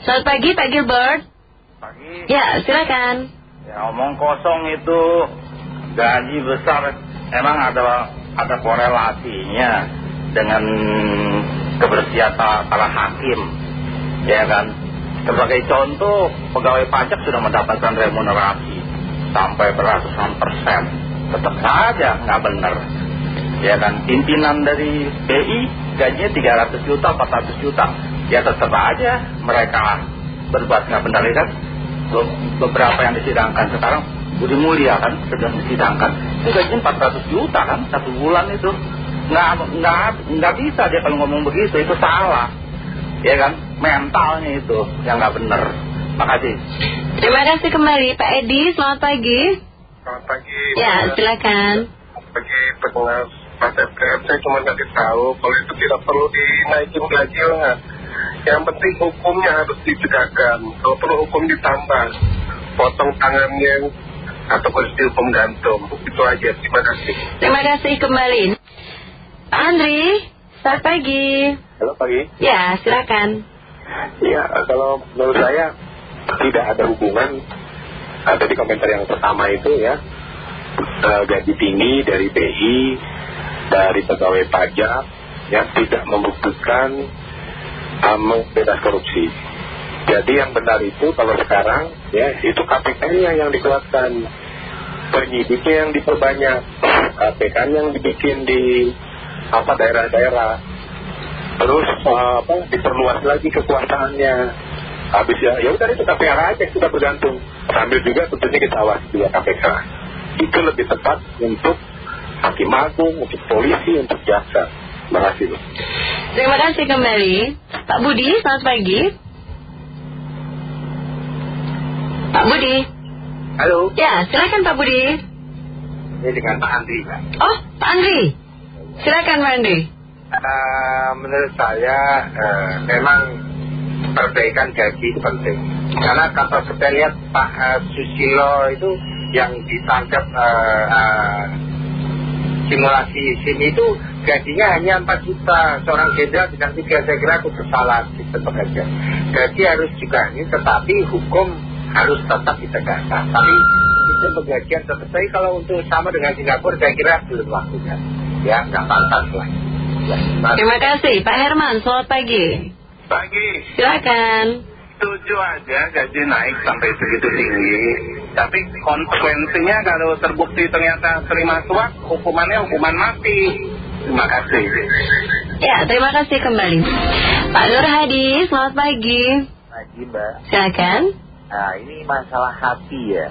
Selamat pagi Pak Gilbert. Pagi. Ya, silakan. Ya, omong kosong itu gaji besar emang ada ada korelasinya dengan kebersihan para hakim, ya kan? Sebagai contoh, pegawai pajak sudah mendapatkan remunerasi sampai beratusan persen, tetap saja nggak benar, ya kan? Pimpinan dari BI gajinya 300 juta, 400 juta, ya tetap aja mereka berbuat nggak benar, ya kan? Beberapa yang disidangkan sekarang Budi Mulia kan sedang disidangkan. Itu gajinya 400 juta kan satu bulan itu. Nggak nggak nggak bisa dia kalau ngomong begitu itu salah. Ya kan? Mentalnya itu yang nggak benar. Makasih. Terima kasih kembali Pak Edi. Selamat pagi. Selamat pagi. Ya silakan. Bagi pendengar Pak saya cuma kasih tahu kalau itu tidak perlu dinaikin gaji lah. Yang penting hukumnya harus ditegakkan. Kalau perlu hukum ditambah, potong tangannya atau posisi hukum gantung. Itu aja. Terima kasih. Terima kasih kembali Pak Andri selamat pagi Halo pagi. Ya silakan Ya kalau menurut saya tidak ada hubungan ada di komentar yang pertama itu ya eh, gaji tinggi dari BI dari pegawai pajak yang tidak membuktikan membebas korupsi. Jadi yang benar itu kalau sekarang ya itu KPK-nya yang dikuatkan, penyidiknya yang diperbanyak, KPK yang dibikin di apa daerah-daerah. Terus eh, apa diperluas lagi kekuasaannya. Habis ya ya udah itu KPK aja sudah bergantung. Sambil juga tentunya kita awasi juga KPK itu lebih tepat untuk hakim agung untuk polisi untuk jaksa terima kasih Bu. Terima kasih kembali Pak Budi selamat pagi Pak Budi Halo. Ya silakan Pak Budi Ini dengan Pak Andri, Pak. Oh Pak Andri Silakan Pak Andri Eh, menurut saya eh, memang perbaikan gaji penting. Karena kalau kita lihat Pak eh, Susilo itu yang ditangkap eh, eh, simulasi SIM itu gajinya hanya 4 juta. Seorang jenderal dengan tiga saya kira itu kesalahan sistem pekerja. Gaji harus juga ini, tetapi hukum harus tetap ditegakkan. Tapi sistem penggajian tetap. Tapi kalau untuk sama dengan Singapura saya kira belum waktunya. Ya, nggak pantas lah. Ya, Terima kasih Pak Herman selamat pagi pagi Silakan setuju aja gaji naik sampai segitu tinggi tapi konsekuensinya kalau terbukti ternyata terima suap hukumannya hukuman mati terima kasih. Ya terima kasih kembali. Pak Nur Hadi selamat pagi. Pagi Mbak. Silakan. Nah ini masalah hati ya.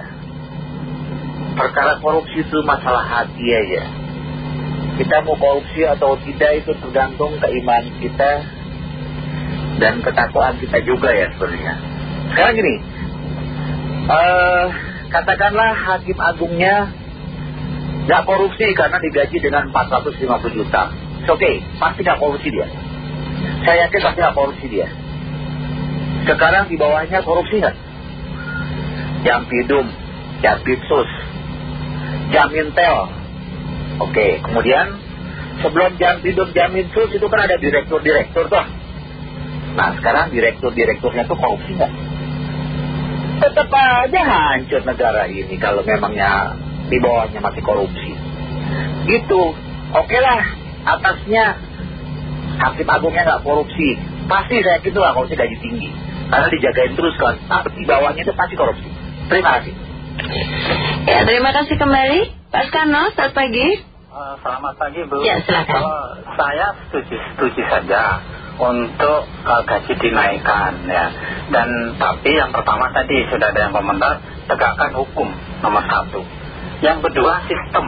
Perkara korupsi itu masalah hati aja Kita mau korupsi atau tidak itu tergantung keimanan kita Dan ketakwaan kita juga ya sebenarnya. Sekarang gini eh Katakanlah hakim agungnya Gak korupsi karena digaji dengan 450 juta Oke, pasti gak korupsi dia Saya yakin pasti gak korupsi dia Sekarang di bawahnya korupsi nggak? Jampidum, Jampitsus, Jamintel. Oke, kemudian sebelum Jampidum, Jaminsus itu kan ada direktur-direktur tuh. Nah sekarang direktur-direkturnya tuh korupsi nggak? Tetap aja hancur negara ini kalau memangnya di bawahnya masih korupsi. Gitu, oke lah atasnya hakim agungnya nggak korupsi. Pasti saya tuh nggak korupsi gaji tinggi. Karena dijagain terus kan, tapi di bawahnya itu pasti korupsi. Terima kasih. Ya terima kasih kembali Pak Skarno selamat pagi Eh, selamat pagi Bu Ya, silakan. Kalau saya setuju, setuju saja untuk eh, gaji dinaikkan ya dan tapi yang pertama tadi sudah ada yang komentar tegakkan hukum nomor satu yang kedua sistem.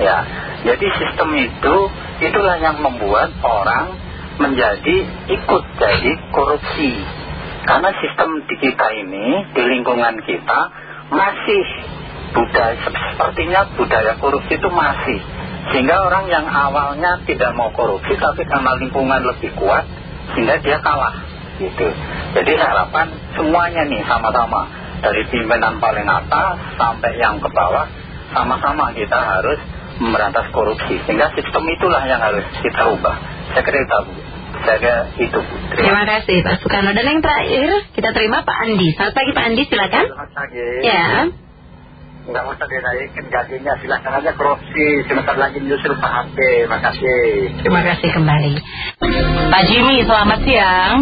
Ya. Jadi sistem itu itulah yang membuat orang menjadi ikut jadi korupsi. Karena sistem di kita ini di lingkungan kita masih budaya sepertinya budaya korupsi itu masih. Sehingga orang yang awalnya tidak mau korupsi tapi karena lingkungan lebih kuat sehingga dia kalah gitu. Jadi harapan semuanya nih sama-sama. Dari pimpinan paling atas sampai yang ke bawah sama-sama kita harus memberantas korupsi sehingga sistem itulah yang harus kita ubah saya kira itu Bu. saya itu. Terima kasih Pak Sukarno. Dan yang terakhir kita terima Pak Andi. Selamat pagi Pak Andi, silakan. Selamat pagi. Ya. Nggak usah dinaikin gajinya, silakan aja korupsi. Sebentar lagi nyusul Pak HP. Makasih. Terima kasih kembali. Pak Jimmy, selamat siang.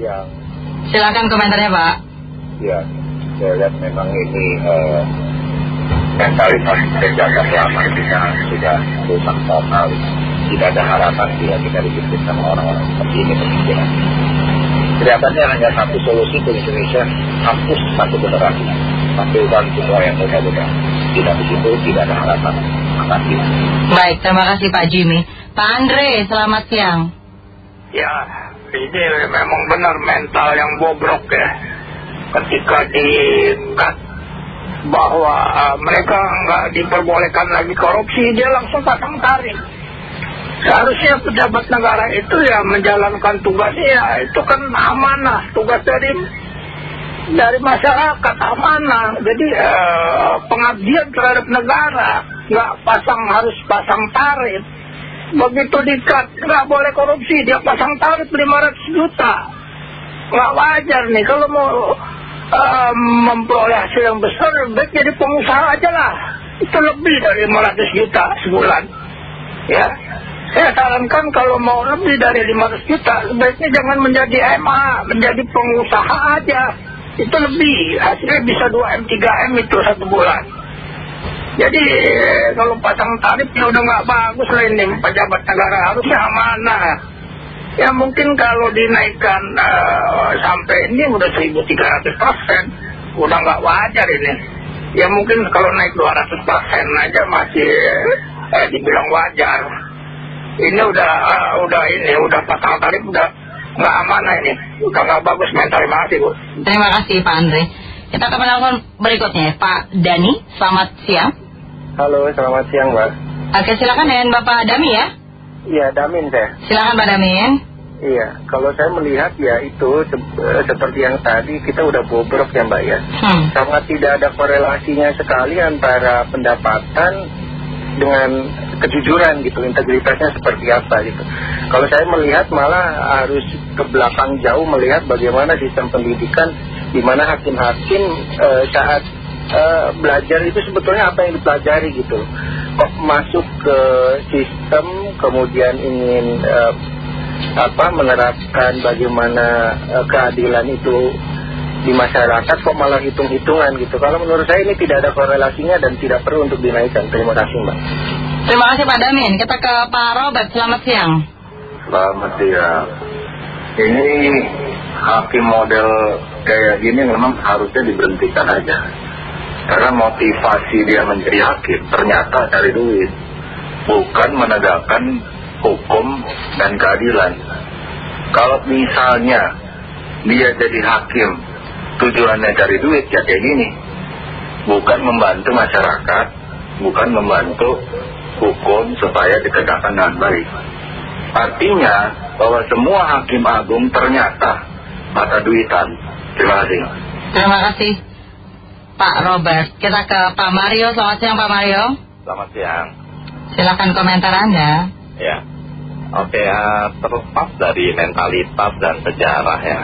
Ya, Silakan komentarnya Pak. ya, saya lihat memang ini eh, mentalitas penjaga selama ini kan sudah rusak total. Tidak ada harapan bila kita dipimpin sama orang-orang seperti ini pemikiran. Kelihatannya hanya satu solusi untuk Indonesia, hapus satu generasi. Tampilkan semua yang muda-muda. Tidak begitu, tidak ada harapan. Terima kasih. Baik, terima kasih Pak Jimmy. Pak Andre, selamat siang. Ya, ini memang benar mental yang bobrok ya. Ketika diikat bahwa uh, mereka nggak diperbolehkan lagi korupsi, dia langsung pasang tarik. Seharusnya pejabat negara itu ya menjalankan tugasnya ya itu kan amanah, tugas dari dari masyarakat amanah. Jadi eh, pengabdian terhadap negara nggak pasang harus pasang tarif. Begitu dikat nggak boleh korupsi dia pasang tarif 500 juta. Nggak wajar nih kalau mau eh, memperoleh hasil yang besar baik jadi pengusaha aja lah. Itu lebih dari 500 juta sebulan. Ya, saya sarankan kalau mau lebih dari 500 juta, sebaiknya jangan menjadi MA, menjadi pengusaha aja. Itu lebih, hasilnya bisa 2M, 3M itu satu bulan. Jadi kalau pasang tarif ya udah nggak bagus lah ini pejabat negara harusnya amanah. Ya mungkin kalau dinaikkan eh, sampai ini udah 1.300 persen, udah nggak wajar ini. Ya mungkin kalau naik 200 persen aja masih eh, dibilang wajar. Ini udah eh, udah ini udah pasang tarif udah nggak amanah ini, udah nggak bagus mental. Terima kasih bu. Terima kasih Pak Andre. Kita ke penelpon berikutnya, Pak Dani. Selamat siang. Halo, selamat siang mbak. Oke, silakan dengan Bapak Dami ya. Iya, Damin saya. Silakan Pak Damin. Iya, kalau saya melihat ya itu se- eh, seperti yang tadi kita udah bobrok ya mbak ya. Hmm. Sangat tidak ada korelasinya sekali antara pendapatan dengan kejujuran gitu, integritasnya seperti apa gitu. Kalau saya melihat malah harus ke belakang jauh melihat bagaimana sistem pendidikan di mana hakim-hakim eh, saat eh, belajar itu sebetulnya apa yang dipelajari gitu. Kok masuk ke sistem kemudian ingin eh, apa menerapkan bagaimana eh, keadilan itu di masyarakat kok malah hitung-hitungan gitu. Kalau menurut saya ini tidak ada korelasinya dan tidak perlu untuk dinaikkan. Terima kasih Mbak. Terima kasih Pak Damin. Kita ke Pak Robert. Selamat siang. Selamat siang. Ini hakim model kayak gini memang harusnya diberhentikan aja. Karena motivasi dia menjadi hakim ternyata cari duit. Bukan menegakkan hukum dan keadilan. Kalau misalnya dia jadi hakim tujuannya cari duit ya kayak gini. Bukan membantu masyarakat, bukan membantu hukum supaya ditegakkan dengan baik. Artinya bahwa semua hakim agung ternyata mata duitan. Terima kasih. Terima kasih Pak Robert. Kita ke Pak Mario. Selamat siang Pak Mario. Selamat siang. Silakan komentar Anda. Ya. Oke, eh, terlepas dari mentalitas dan sejarah ya.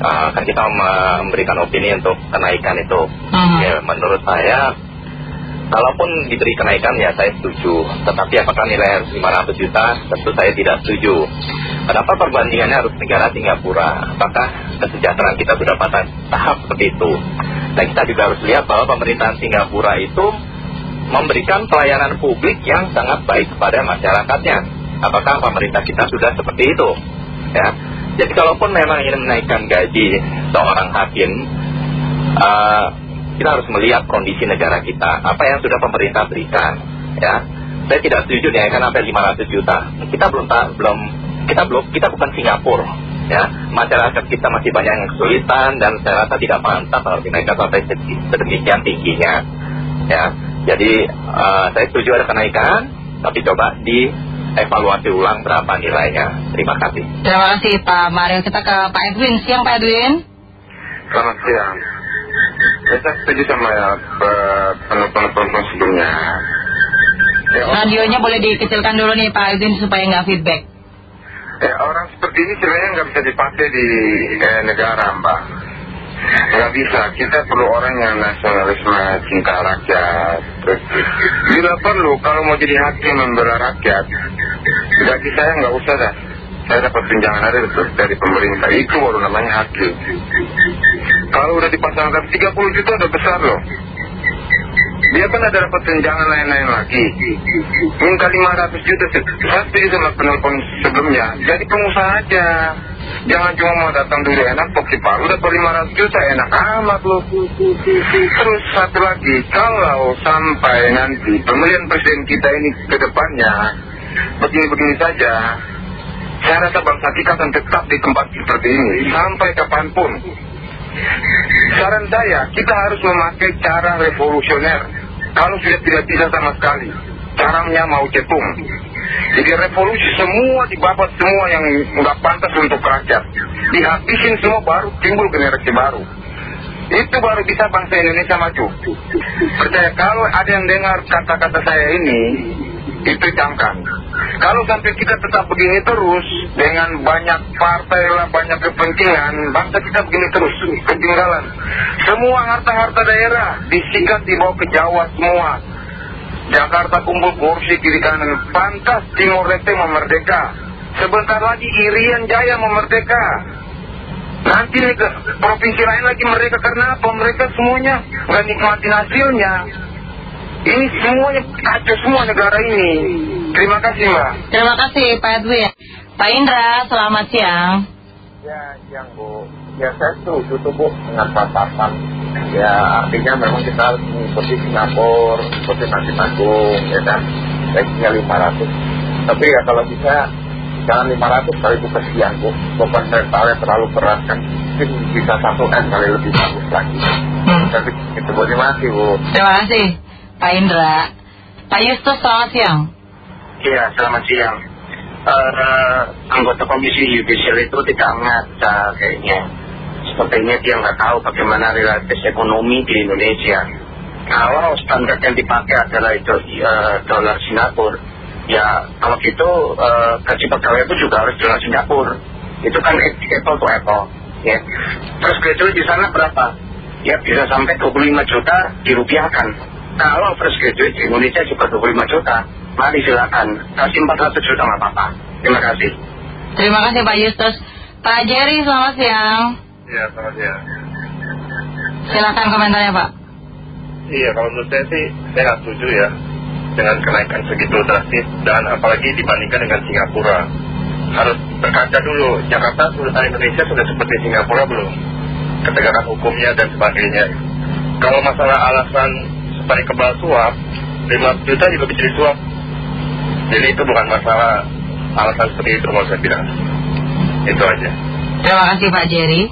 Eh, kan kita memberikan opini untuk kenaikan itu. Hmm. Ya, menurut saya, kalaupun diberi kenaikan ya saya setuju. Tetapi apakah nilai harus 500 juta? Tentu saya tidak setuju. Kenapa perbandingannya harus negara Singapura? Apakah kesejahteraan kita sudah pada tahap seperti itu? Dan kita juga harus lihat bahwa pemerintahan Singapura itu memberikan pelayanan publik yang sangat baik kepada masyarakatnya. Apakah pemerintah kita sudah seperti itu? Ya. Jadi kalaupun memang ingin menaikkan gaji seorang hakim, eh, kita harus melihat kondisi negara kita, apa yang sudah pemerintah berikan. Ya, saya tidak setuju dinaikkan sampai 500 juta. Kita belum ta- belum kita belum kita bukan Singapura. Ya, masyarakat kita masih banyak yang kesulitan dan saya rasa tidak pantas kalau dinaikkan sampai sedemikian tingginya. Ya, jadi eh, saya setuju ada kenaikan, tapi coba dievaluasi ulang berapa nilainya. Terima kasih. Terima kasih Pak Mario. Kita ke Pak Edwin. Siang Pak Edwin. Selamat siang. Saya setuju sama ya, penumpang-penumpang sebelumnya. Ya, Radionya boleh dikecilkan dulu nih Pak Edwin supaya nggak feedback. Ya, orang seperti ini sebenarnya nggak bisa dipakai di eh, negara, Mbak. Nggak bisa. Kita perlu orang yang nasionalisme, cinta rakyat. Terus, bila perlu, kalau mau jadi hakim membela rakyat, gaji saya nggak usah dah. Saya dapat tunjangan itu dari pemerintah. Itu baru namanya hakim. Kalau udah dipasangkan 30 juta udah besar loh. Dia kan ada dapat tunjangan lain-lain lagi. Minta 500 juta. Saya setuju sama penelpon sebelumnya. Jadi pengusaha aja. Jangan cuma mau datang dulu enak, Poksi Palu dapat 500 juta enak amat loh. Terus satu lagi, kalau sampai nanti pemilihan presiden kita ini ke depannya begini-begini saja, saya rasa bangsa kita akan tetap di tempat seperti ini sampai kapan pun. Saran saya, kita harus memakai cara revolusioner. Kalau sudah tidak bisa sama sekali, caranya mau cepung. Jadi revolusi semua dibabat semua yang nggak pantas untuk rakyat. Dihabisin semua baru timbul generasi baru. Itu baru bisa bangsa Indonesia maju. Percaya kalau ada yang dengar kata-kata saya ini, itu camkan. Kalau sampai kita tetap begini terus, dengan banyak partai lah, banyak kepentingan, bangsa kita begini terus, ketinggalan. Semua harta-harta daerah disikat dibawa ke Jawa semua. Jakarta kumpul kursi kiri kanan, pantas Timur Leste memerdeka. Sebentar lagi Irian Jaya memerdeka. Nanti ke provinsi lain lagi mereka karena apa? Mereka semuanya nggak nikmatin hasilnya. Ini semuanya kacau semua negara ini. Terima kasih Mbak. Terima kasih Pak Edwin. Pak Indra, selamat siang. Ya, siang Bu. Ya saya setuju tuh Bu dengan batasan. Ya artinya memang kita harus mengikuti Singapura, mengikuti Nasi Agung, ya kan. Baiknya 500. Tapi ya kalau bisa jangan 500 kali itu kesian Bu. Beban mentalnya terlalu berat kan. Mungkin bisa satu M kali lebih bagus lagi. Hmm. Tapi itu Bu, terima kasih Bu. Terima kasih Pak Indra. Pak Yustus, selamat siang. Iya, selamat siang. Eh, anggota Komisi Yudisial itu tidak ngaca kayaknya. Sepertinya dia nggak tahu bagaimana relatif ekonomi di Indonesia. Kalau standar yang dipakai adalah itu eh, dolar Singapura, ya kalau gitu eh, gaji pegawai itu juga harus dolar Singapura. Itu kan apple to apple. Ya. Terus graduate di sana berapa? Ya bisa sampai 25 juta dirupiahkan. Kalau fresh graduate di Indonesia juga 25 juta, mari silakan. Kasih 400 juta nggak apa-apa. Terima kasih. Terima kasih Pak Yustus. Pak Jerry, selamat siang. Iya, selamat siang. Silakan komentarnya Pak. Iya, kalau menurut saya sih, saya nggak setuju ya dengan kenaikan segitu drastis dan apalagi dibandingkan dengan Singapura. Harus berkaca dulu, Jakarta sudah Indonesia sudah seperti Singapura belum? Ketegangan hukumnya dan sebagainya. Kalau masalah alasan supaya kebal suap, 5 juta juga bisa disuap. Jadi itu bukan masalah alasan seperti itu kalau saya bilang. Itu aja. Terima kasih Pak Jerry.